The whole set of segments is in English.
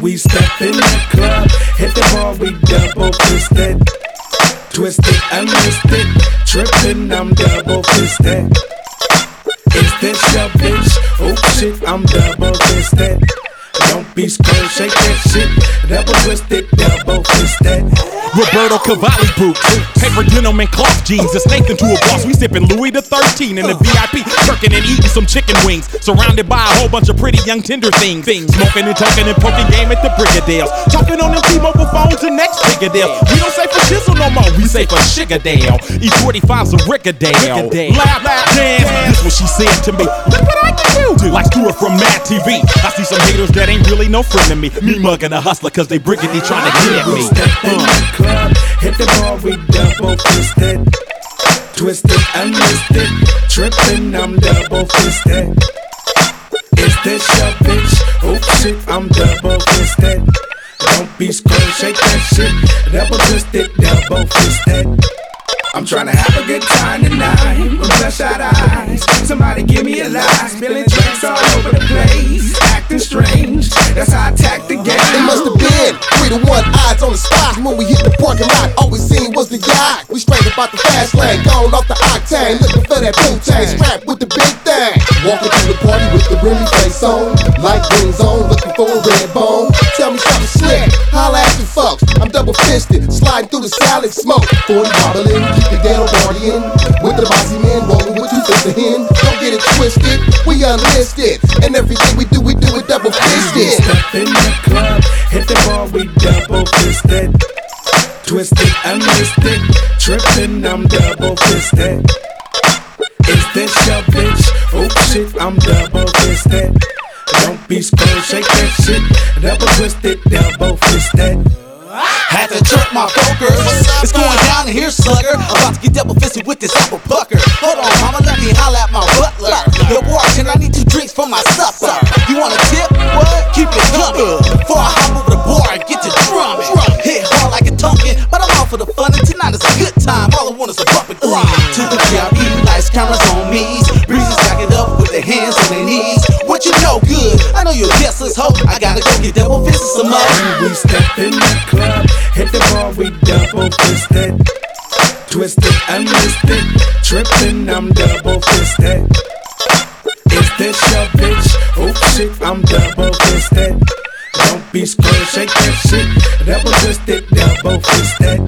we step in the club, hit the bar, we double fisted. Twisted, unlisted, tripping, I'm double fisted. Is this your bitch? Oh shit, I'm double fisted. Don't be scared, shake that shit. Double twisted, double fisted. Roberto Cavalli boots, paper denim and cloth jeans. It's Nathan to a boss. We sipping Louis the 13 in the VIP, jerking and eating some chicken wings. Surrounded by a whole bunch of pretty young tender things. things. Smoking and talking and poking game at the Brigadales. Talking on them T-Mobile phones and next Brigadale. We don't say for shizzle no more, we say for Shigadale. E45's a Rickadale. Laugh, laugh, dance. This what she said to me. Look what do. Like Stuart from Mad TV. I see some haters that ain't really no friend of me. Me mugging a hustler cause they Brigady trying to get me. Uh. club, hit the bar, we double fisted. Twisted, unlisted, tripping, I'm double fisted. Is this your bitch? Oh shit, I'm double fisted. Don't be scared, shake that shit. Double twisted, double fisted. I'm trying to have a good time tonight with bloodshot eyes. Somebody give a. Spilling drinks all over the place. Acting strange. That's how I attack the game. It must have been three to one odds on the spot. When we hit the parking lot, all we seen was the yacht. We straight about the fast lane, gone off the octane, looking for that boot tang, strapped with the big thing. Walking through the party with the Remy face on, light rings on, looking for a red bone. Tell me something slick, holla at you folks. I'm double fisted, sliding through the salad smoke. 40 wobbling, keep the ghetto partying. Unlisted. And everything we do, we do it double fisted. step in the club, hit the bar, we double fisted. Twisted, unlisted, tripping, I'm double fisted. Is this your bitch? Oh shit, I'm double fisted. Don't be scared, shake that shit. Double twisted, double fisted. Had to jerk my focus. It's going down here, slugger. About to get double fisted with this apple pucker. Hold on, mama, let me holla at my my supper? You want a tip? What? Keep it coming. Before I hop over the bar and get to drumming. Hit hard like a tonkin', but I'm all for the fun. And tonight is a good time. All I want is a bump and grind. To the VIP, lights, cameras on me. Breezes back it up with their hands on their knees. What you know good? I know you're a guestless hoe. I gotta go get double fisted some more. We step in the club, hit the bar, we double fisted. Twisted, unlisted, tripping, I'm double fisted. Is this your bitch? Oh shit, I'm double fisted. Don't be scared, shake that shit. Double twisted, double fisted.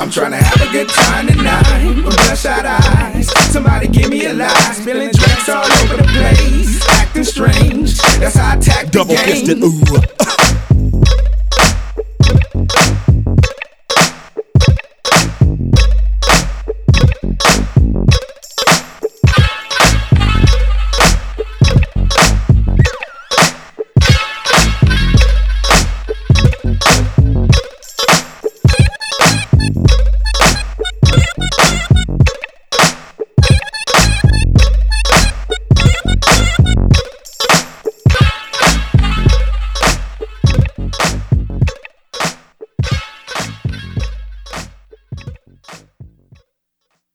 I'm trying to have a good time tonight with bloodshot eyes. Somebody give me a lie. Spilling drinks all over the place. Acting strange. That's how I attack the Double game. fisted, ooh.